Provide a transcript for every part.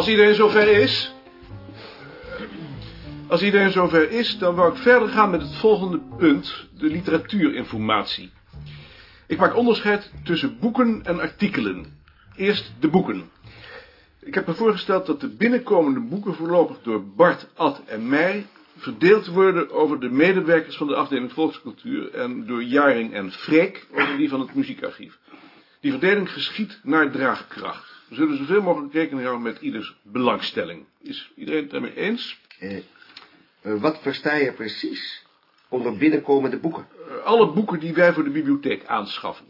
Als iedereen zover is... Als iedereen zover is, dan wou ik verder gaan met het volgende punt, de literatuurinformatie. Ik maak onderscheid tussen boeken en artikelen. Eerst de boeken. Ik heb me voorgesteld dat de binnenkomende boeken voorlopig door Bart, Ad en mij verdeeld worden over de medewerkers van de afdeling volkscultuur en door Jaring en Freek over die van het muziekarchief. Die verdeling geschiet naar draagkracht. We zullen zoveel mogelijk rekening houden met ieders belangstelling. Is iedereen het daarmee eens? Eh, eh, wat versta je precies onder binnenkomende boeken? Uh, alle boeken die wij voor de bibliotheek aanschaffen.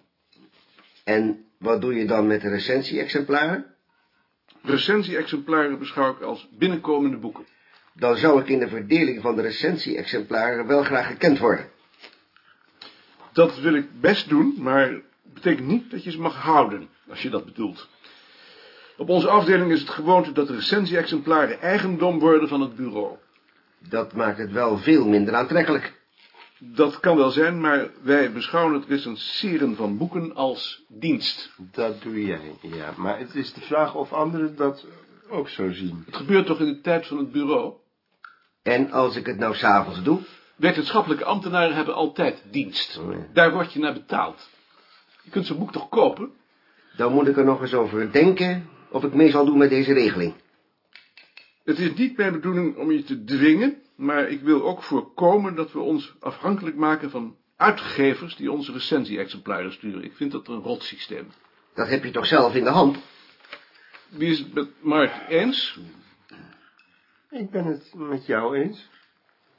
En wat doe je dan met de recensie-exemplaren? Recensie-exemplaren beschouw ik als binnenkomende boeken. Dan zou ik in de verdeling van de recensie-exemplaren wel graag gekend worden. Dat wil ik best doen, maar dat betekent niet dat je ze mag houden, als je dat bedoelt. Op onze afdeling is het gewoonte dat de recensie-exemplaren eigendom worden van het bureau. Dat maakt het wel veel minder aantrekkelijk. Dat kan wel zijn, maar wij beschouwen het recenseren van boeken als dienst. Dat doe jij, ja. Maar het is de vraag of anderen dat ook zo zien. Het gebeurt toch in de tijd van het bureau? En als ik het nou s'avonds doe? Wetenschappelijke ambtenaren hebben altijd dienst. Oh, ja. Daar word je naar betaald. Je kunt zo'n boek toch kopen? Dan moet ik er nog eens over denken of ik mee zal doen met deze regeling. Het is niet mijn bedoeling om je te dwingen, maar ik wil ook voorkomen dat we ons afhankelijk maken van uitgevers die onze recensie-exemplaren sturen. Ik vind dat een rot systeem. Dat heb je toch zelf in de hand? Wie is het met Mark eens? Ik ben het met jou eens.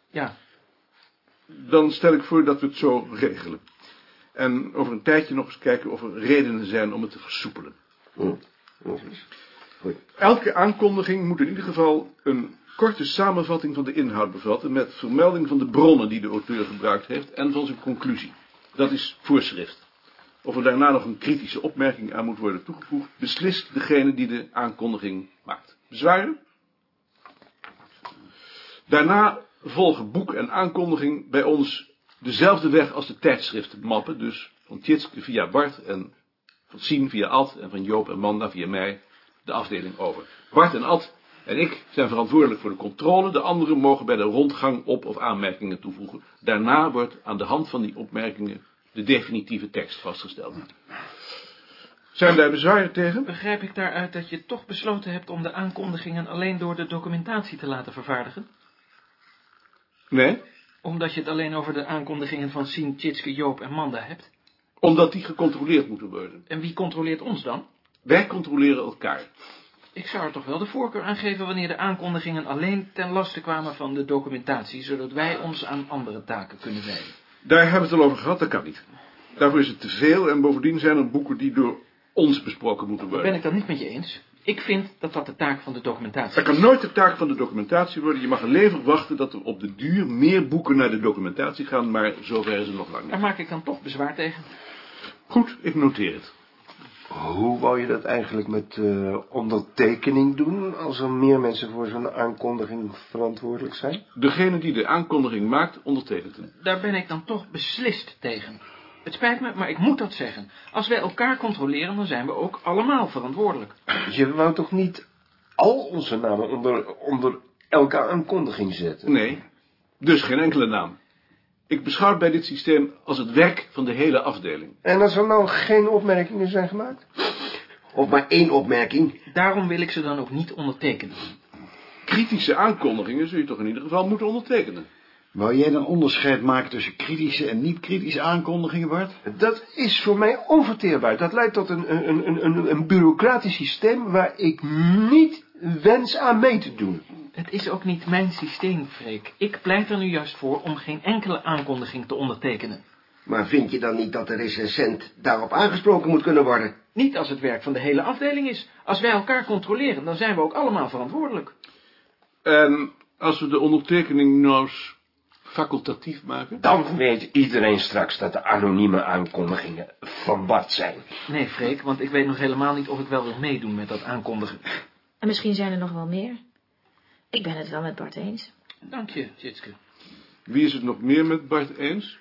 Ja, Dan stel ik voor dat we het zo regelen. En over een tijdje nog eens kijken of er redenen zijn om het te versoepelen. Hm. Elke aankondiging moet in ieder geval een korte samenvatting van de inhoud bevatten... met vermelding van de bronnen die de auteur gebruikt heeft en van zijn conclusie. Dat is voorschrift. Of er daarna nog een kritische opmerking aan moet worden toegevoegd... beslist degene die de aankondiging maakt. Bezwaren? Daarna volgen boek en aankondiging bij ons dezelfde weg als de tijdschriftenmappen... dus van Tjitske via Bart en van Sien via Ad en van Joop en Manda via mij de afdeling over. Bart en Ad en ik zijn verantwoordelijk voor de controle. De anderen mogen bij de rondgang op- of aanmerkingen toevoegen. Daarna wordt aan de hand van die opmerkingen de definitieve tekst vastgesteld. Zijn daar bezwaren tegen? begrijp ik daaruit dat je toch besloten hebt om de aankondigingen alleen door de documentatie te laten vervaardigen? Nee, Omdat je het alleen over de aankondigingen van Sien, Tjitske, Joop en Manda hebt? Omdat die gecontroleerd moeten worden. En wie controleert ons dan? Wij controleren elkaar. Ik zou er toch wel de voorkeur aan geven wanneer de aankondigingen alleen ten laste kwamen van de documentatie, zodat wij ons aan andere taken kunnen wijden. Daar hebben we het al over gehad, dat kan niet. Daarvoor is het te veel en bovendien zijn er boeken die door ons besproken moeten Ben worden. ik dat niet met je eens? Ik vind dat dat de taak van de documentatie Dat is. kan nooit de taak van de documentatie worden. Je mag alleen verwachten dat er op de duur meer boeken naar de documentatie gaan, maar zover is het nog lang Daar niet. maak ik dan toch bezwaar tegen. Goed, ik noteer het. Hoe wou je dat eigenlijk met eh, ondertekening doen, als er meer mensen voor zo'n aankondiging verantwoordelijk zijn? Degene die de aankondiging maakt, ondertekent hem. Daar ben ik dan toch beslist tegen. Het spijt me, maar ik moet dat zeggen. Als wij elkaar controleren, dan zijn we ook allemaal verantwoordelijk. Je wou toch niet al onze namen onder, onder elke aankondiging zetten? Nee, dus geen enkele naam. Ik beschouw het bij dit systeem als het werk van de hele afdeling. En als er nou geen opmerkingen zijn gemaakt? Of maar één opmerking. Daarom wil ik ze dan ook niet ondertekenen. Kritische aankondigingen zul je toch in ieder geval moeten ondertekenen. Wou jij dan onderscheid maken tussen kritische en niet-kritische aankondigingen, Bart? Dat is voor mij onverteerbaar. Dat leidt tot een, een, een, een, een bureaucratisch systeem waar ik niet wens aan mee te doen. Het is ook niet mijn systeem, Freek. Ik pleit er nu juist voor om geen enkele aankondiging te ondertekenen. Maar vind je dan niet dat de recensent daarop aangesproken moet kunnen worden? Niet als het werk van de hele afdeling is. Als wij elkaar controleren, dan zijn we ook allemaal verantwoordelijk. En als we de ondertekening nou eens facultatief maken? Dan weet iedereen straks dat de anonieme aankondigingen van Bart zijn. Nee, Freek, want ik weet nog helemaal niet of ik wel wil meedoen met dat aankondigen. En misschien zijn er nog wel meer. Ik ben het wel met Bart eens. Dank je, Tjitske. Wie is het nog meer met Bart eens?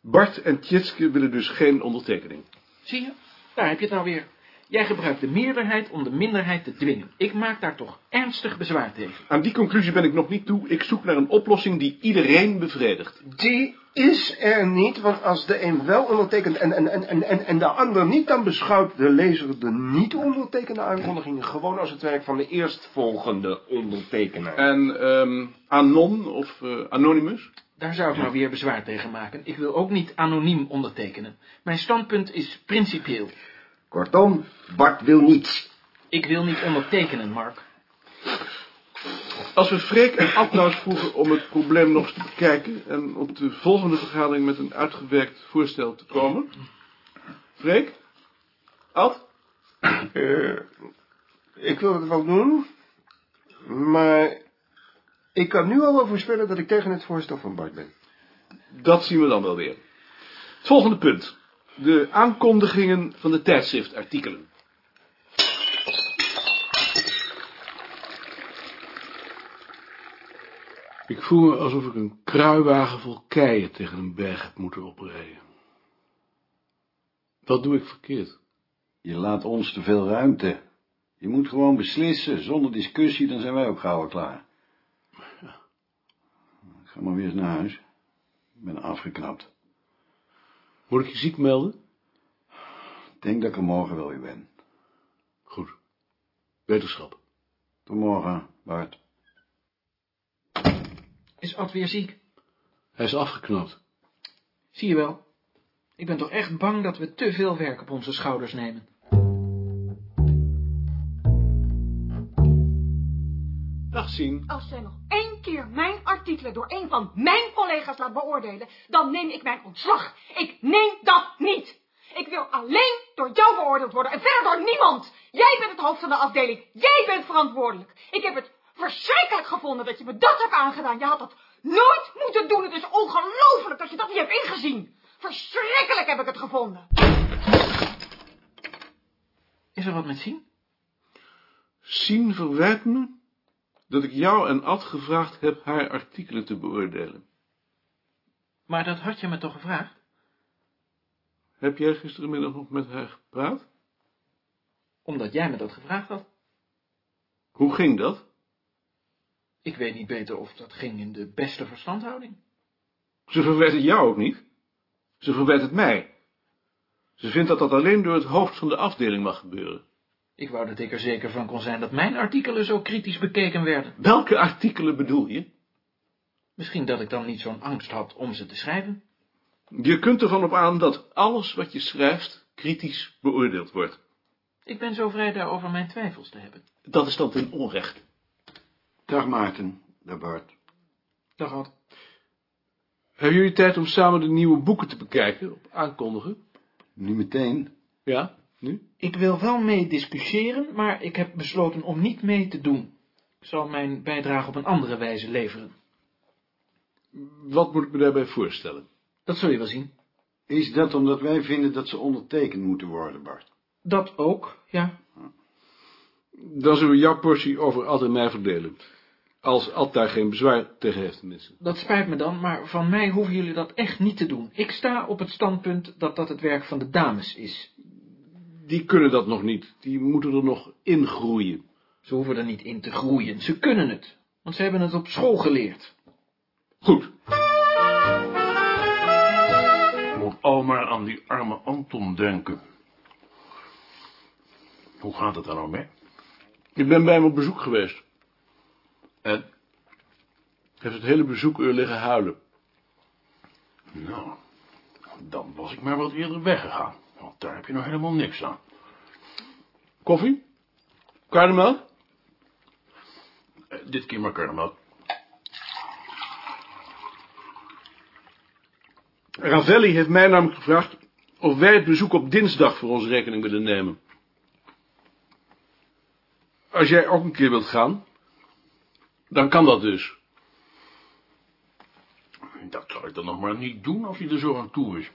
Bart en Tjitske willen dus geen ondertekening. Zie je, daar heb je het nou weer. Jij gebruikt de meerderheid om de minderheid te dwingen. Ik maak daar toch ernstig bezwaar tegen. Aan die conclusie ben ik nog niet toe. Ik zoek naar een oplossing die iedereen bevredigt. Die is er niet, want als de een wel ondertekent en, en, en, en, en, en de ander niet, dan beschouwt de lezer de niet ondertekende aankondigingen gewoon als het werk van de eerstvolgende ondertekenaar. En ehm Anon of eh, Anonymous? Daar zou ik nou weer bezwaar tegen maken. Ik wil ook niet anoniem ondertekenen. Mijn standpunt is principieel. Kortom, Bart wil niets. Ik wil niet ondertekenen, Mark. Als we Freek en Ad vroegen om het probleem nog eens te bekijken... en op de volgende vergadering met een uitgewerkt voorstel te komen. Freek? Ad? Eh, ik wil het wel doen, maar ik kan nu al wel voorspellen dat ik tegen het voorstel van Bart ben. Dat zien we dan wel weer. Het volgende punt. De aankondigingen van de tijdschriftartikelen. Ik voel me alsof ik een kruiwagen vol keien tegen een berg heb moeten oprijden. Wat doe ik verkeerd? Je laat ons te veel ruimte. Je moet gewoon beslissen, zonder discussie, dan zijn wij ook gauw klaar. Ik ga maar weer eens naar huis. Ik ben afgeknapt. Moet ik je ziek melden? Ik denk dat ik er morgen wel weer ben. Goed. Wetenschap. Tot morgen, Bart. Is Ad weer ziek? Hij is afgeknapt. Zie je wel. Ik ben toch echt bang dat we te veel werk op onze schouders nemen. Dag zien. Als jij nog één keer mijn artikelen door een van mijn collega's laat beoordelen, dan neem ik mijn ontslag. Ik neem dat niet. Ik wil alleen door jou beoordeeld worden en verder door niemand. Jij bent het hoofd van de afdeling. Jij bent verantwoordelijk. Ik heb het verschrikkelijk gevonden dat je me dat hebt aangedaan. Je had dat nooit moeten doen. Het is ongelooflijk dat je dat niet hebt ingezien. Verschrikkelijk heb ik het gevonden. Is er wat met zien? Sien verwijt me dat ik jou en Ad gevraagd heb haar artikelen te beoordelen. Maar dat had je me toch gevraagd? Heb jij gisterenmiddag nog met haar gepraat? Omdat jij me dat gevraagd had. Hoe ging dat? Ik weet niet beter of dat ging in de beste verstandhouding. Ze verwijt het jou ook niet. Ze verwijt het mij. Ze vindt dat dat alleen door het hoofd van de afdeling mag gebeuren. Ik wou dat ik er zeker van kon zijn dat mijn artikelen zo kritisch bekeken werden. Welke artikelen bedoel je? Misschien dat ik dan niet zo'n angst had om ze te schrijven. Je kunt ervan op aan dat alles wat je schrijft kritisch beoordeeld wordt. Ik ben zo vrij daarover mijn twijfels te hebben. Dat is dan ten onrecht. Dag Maarten, dag Bart. Dag Ad. Hebben jullie tijd om samen de nieuwe boeken te bekijken, op aankondigen? Nu meteen? Ja, nu? Ik wil wel mee discussiëren, maar ik heb besloten om niet mee te doen. Ik zal mijn bijdrage op een andere wijze leveren. Wat moet ik me daarbij voorstellen? Dat zul je wel zien. Is dat omdat wij vinden dat ze ondertekend moeten worden, Bart? Dat ook, ja. Dan zullen we jouw portie over Ad en mij verdelen. Als Ad daar geen bezwaar tegen heeft, tenminste. Dat spijt me dan, maar van mij hoeven jullie dat echt niet te doen. Ik sta op het standpunt dat dat het werk van de dames is. Die kunnen dat nog niet. Die moeten er nog in groeien. Ze hoeven er niet in te groeien. Ze kunnen het, want ze hebben het op school geleerd. Goed. Moet al maar aan die arme Anton denken. Hoe gaat het er nou mee? Ik ben bij hem op bezoek geweest. En? Heeft het hele bezoekuur liggen huilen. Nou, dan was ik maar wat eerder weggegaan. Want daar heb je nog helemaal niks aan. Koffie? Karnemelk? Eh, dit keer maar karnemelk. Ravelli heeft mij namelijk gevraagd of wij het bezoek op dinsdag voor onze rekening willen nemen. Als jij ook een keer wilt gaan, dan kan dat dus. Dat zou ik dan nog maar niet doen als je er zo aan toe is.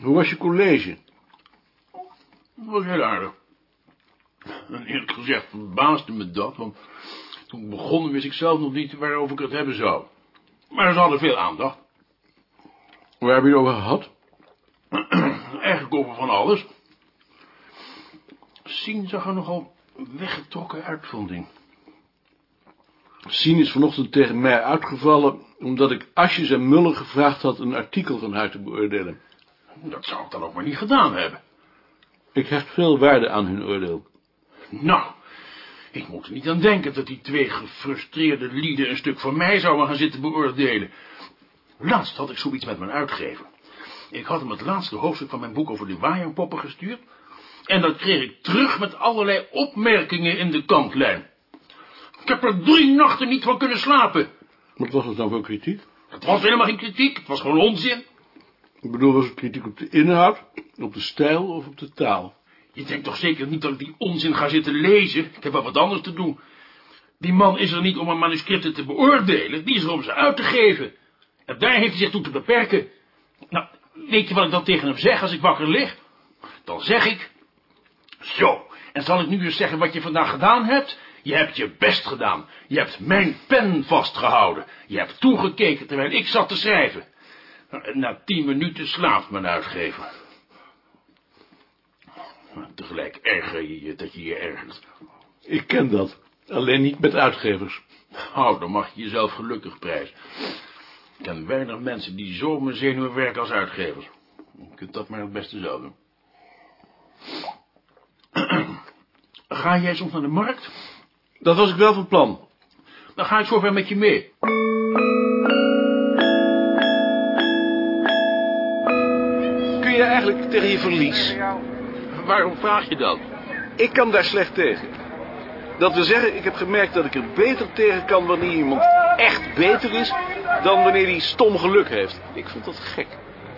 Hoe was je college? Dat was heel aardig. En eerlijk gezegd verbaasde me dat, want toen ik begon wist ik zelf nog niet waarover ik het hebben zou. Maar ze hadden veel aandacht. Waar heb je het over gehad? Eigenlijk over van alles. Sien zag er nogal weggetrokken uit, vond ik. Sien is vanochtend tegen mij uitgevallen... omdat ik Asjes en Muller gevraagd had een artikel van haar te beoordelen. Dat zou ik dan ook maar niet gedaan hebben. Ik hecht veel waarde aan hun oordeel. Nou, ik moet er niet aan denken dat die twee gefrustreerde lieden een stuk voor mij zouden gaan zitten beoordelen. Laatst had ik zoiets met mijn uitgever. Ik had hem het laatste hoofdstuk van mijn boek over de waaierpoppen gestuurd. En dat kreeg ik terug met allerlei opmerkingen in de kantlijn. Ik heb er drie nachten niet van kunnen slapen. Wat was het dan voor kritiek? Het was helemaal geen kritiek, het was gewoon onzin. Ik bedoel, was het kritiek op de inhoud, op de stijl of op de taal? Je denkt toch zeker niet dat ik die onzin ga zitten lezen? Ik heb wel wat anders te doen. Die man is er niet om een manuscripten te beoordelen, die is er om ze uit te geven. En daar heeft hij zich toe te beperken. Nou, weet je wat ik dan tegen hem zeg als ik wakker lig? Dan zeg ik... Zo, en zal ik nu eens zeggen wat je vandaag gedaan hebt? Je hebt je best gedaan. Je hebt mijn pen vastgehouden. Je hebt toegekeken terwijl ik zat te schrijven. Na tien minuten slaapt mijn uitgever. Tegelijk erger je je dat je je ergert. Ik ken dat. Alleen niet met uitgevers. Nou, dan mag je jezelf gelukkig prijzen. Ik ken weinig mensen die zo mijn zenuwen werken als uitgevers. Je kunt dat maar het beste zelf doen. Ga jij soms naar de markt? Dat was ik wel van plan. Dan ga ik zover met je mee. Eigenlijk tegen je verlies? Waarom vraag je dat? Ik kan daar slecht tegen. Dat wil zeggen, ik heb gemerkt dat ik er beter tegen kan wanneer iemand echt beter is... dan wanneer hij stom geluk heeft. Ik vind dat gek.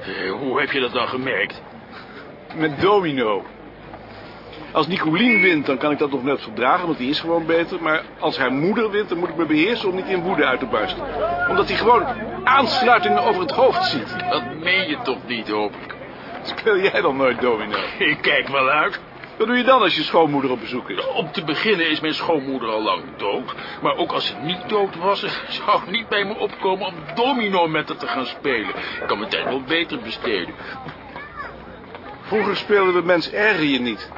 Eh, Hoe heb je dat dan gemerkt? Met domino. Als Nicolien wint, dan kan ik dat nog net verdragen, want die is gewoon beter. Maar als haar moeder wint, dan moet ik me beheersen om niet in woede uit te barsten. Omdat hij gewoon aansluitingen over het hoofd ziet. Dat meen je toch niet, hoop ik. Speel jij dan nooit domino? Ik kijk wel uit. Wat doe je dan als je schoonmoeder op bezoek is? Om te beginnen is mijn schoonmoeder al lang dood. Maar ook als ze niet dood was, zou het niet bij me opkomen om domino met haar te gaan spelen. Ik kan mijn tijd wel beter besteden. Vroeger speelden we mens erger je niet.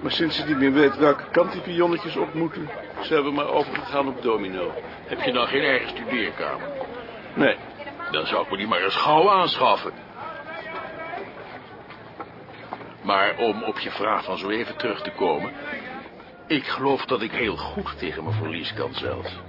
Maar sinds ze niet meer weet welke kant die pionnetjes op moeten... zijn we maar overgegaan op domino. Heb je dan geen eigen studeerkamer? Nee, Dan zou ik me die maar eens gauw aanschaffen. Maar om op je vraag van zo even terug te komen... Ik geloof dat ik heel goed tegen mijn verlies kan zelfs.